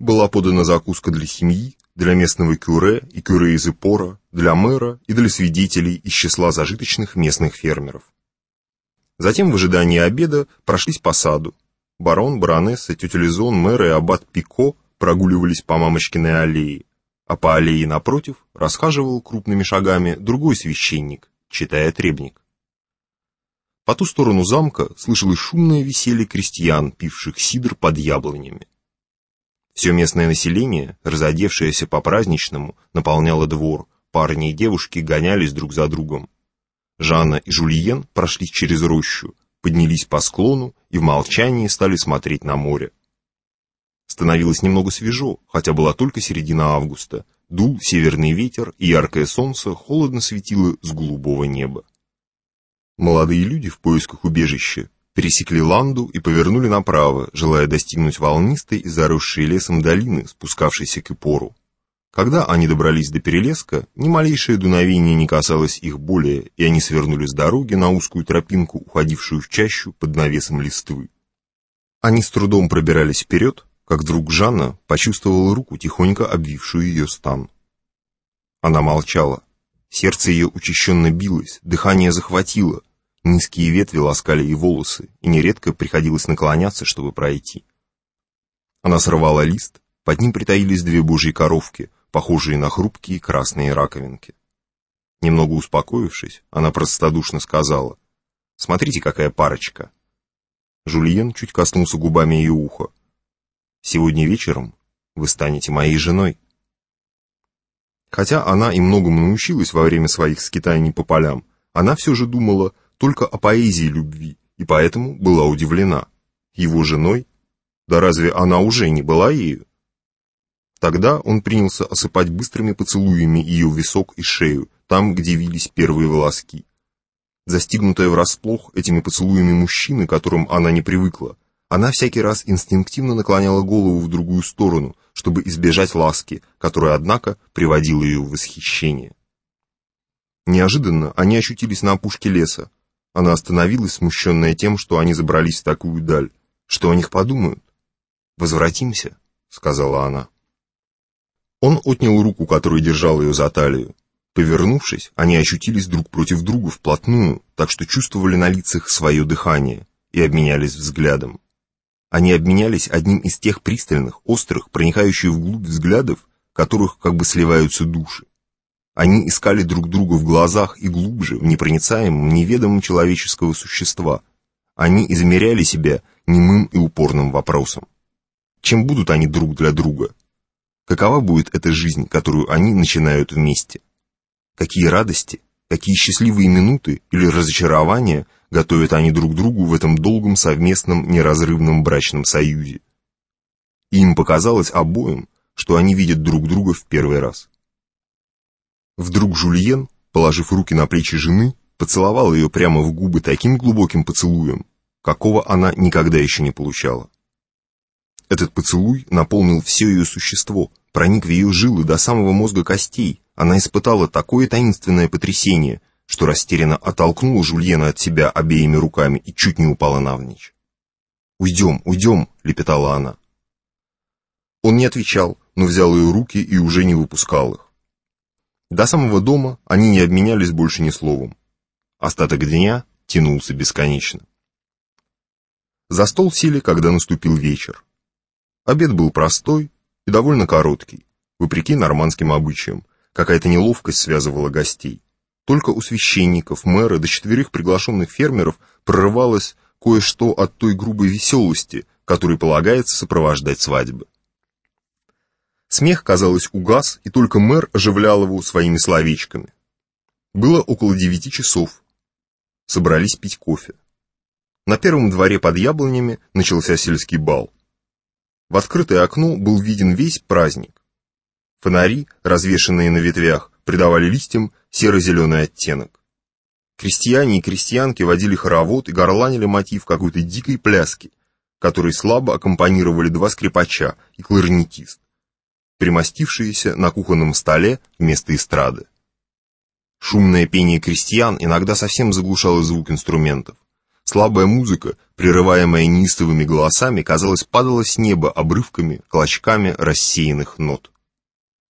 была подана закуска для семьи, для местного кюре и кюре из Ипора, для мэра и для свидетелей из числа зажиточных местных фермеров. Затем в ожидании обеда прошлись по саду. Барон, баронесса, тетя Лизон, мэр и аббат Пико прогуливались по Мамочкиной аллее, а по аллее напротив расхаживал крупными шагами другой священник, читая требник. По ту сторону замка слышалось шумное веселье крестьян, пивших сидр под яблонями. Все местное население, разодевшееся по-праздничному, наполняло двор, парни и девушки гонялись друг за другом. Жанна и Жульен прошли через рощу, поднялись по склону и в молчании стали смотреть на море. Становилось немного свежо, хотя была только середина августа. Дул северный ветер, и яркое солнце холодно светило с голубого неба. Молодые люди в поисках убежища пересекли ланду и повернули направо, желая достигнуть волнистой и заросшей лесом долины, спускавшейся к Ипору. Когда они добрались до перелеска, ни малейшее дуновение не касалось их более, и они свернули с дороги на узкую тропинку, уходившую в чащу под навесом листвы. Они с трудом пробирались вперед, как вдруг Жанна почувствовала руку, тихонько обвившую ее стан. Она молчала. Сердце ее учащенно билось, дыхание захватило, низкие ветви ласкали ей волосы, и нередко приходилось наклоняться, чтобы пройти. Она сорвала лист, под ним притаились две божьи коровки, похожие на хрупкие красные раковинки. Немного успокоившись, она простодушно сказала, «Смотрите, какая парочка!» Жульен чуть коснулся губами ее уха. Сегодня вечером вы станете моей женой. Хотя она и многому научилась во время своих скитаний по полям, она все же думала только о поэзии любви, и поэтому была удивлена. Его женой? Да разве она уже не была ею? Тогда он принялся осыпать быстрыми поцелуями ее висок и шею, там, где вились первые волоски. Застигнутая врасплох этими поцелуями мужчины, которым она не привыкла, она всякий раз инстинктивно наклоняла голову в другую сторону, чтобы избежать ласки, которая, однако, приводила ее в восхищение. Неожиданно они очутились на опушке леса. Она остановилась, смущенная тем, что они забрались в такую даль. Что о них подумают? «Возвратимся», — сказала она. Он отнял руку, которую держал ее за талию. Повернувшись, они очутились друг против друга вплотную, так что чувствовали на лицах свое дыхание и обменялись взглядом. Они обменялись одним из тех пристальных, острых, проникающих вглубь взглядов, которых как бы сливаются души. Они искали друг друга в глазах и глубже, в непроницаемом, неведомом человеческого существа. Они измеряли себя немым и упорным вопросом. Чем будут они друг для друга? Какова будет эта жизнь, которую они начинают вместе? Какие радости, какие счастливые минуты или разочарования – готовят они друг другу в этом долгом совместном неразрывном брачном союзе. И им показалось обоим, что они видят друг друга в первый раз. Вдруг Жульен, положив руки на плечи жены, поцеловал ее прямо в губы таким глубоким поцелуем, какого она никогда еще не получала. Этот поцелуй наполнил все ее существо, проник в ее жилы до самого мозга костей. Она испытала такое таинственное потрясение, что растерянно оттолкнула Жульена от себя обеими руками и чуть не упала навзничь. «Уйдем, уйдем!» — лепетала она. Он не отвечал, но взял ее руки и уже не выпускал их. До самого дома они не обменялись больше ни словом. Остаток дня тянулся бесконечно. За стол сели, когда наступил вечер. Обед был простой и довольно короткий, вопреки нормандским обычаям. Какая-то неловкость связывала гостей. Только у священников, мэра до четверых приглашенных фермеров прорывалось кое-что от той грубой веселости, которой полагается сопровождать свадьбы. Смех, казалось, угас, и только мэр оживлял его своими словечками. Было около девяти часов. Собрались пить кофе. На первом дворе под яблонями начался сельский бал. В открытое окно был виден весь праздник. Фонари, развешанные на ветвях, придавали листьям серо-зеленый оттенок. Крестьяне и крестьянки водили хоровод и горланили мотив какой-то дикой пляски, которой слабо аккомпанировали два скрипача и кларнетист, примостившиеся на кухонном столе вместо эстрады. Шумное пение крестьян иногда совсем заглушало звук инструментов. Слабая музыка, прерываемая неистовыми голосами, казалось, падала с неба обрывками, клочками рассеянных нот.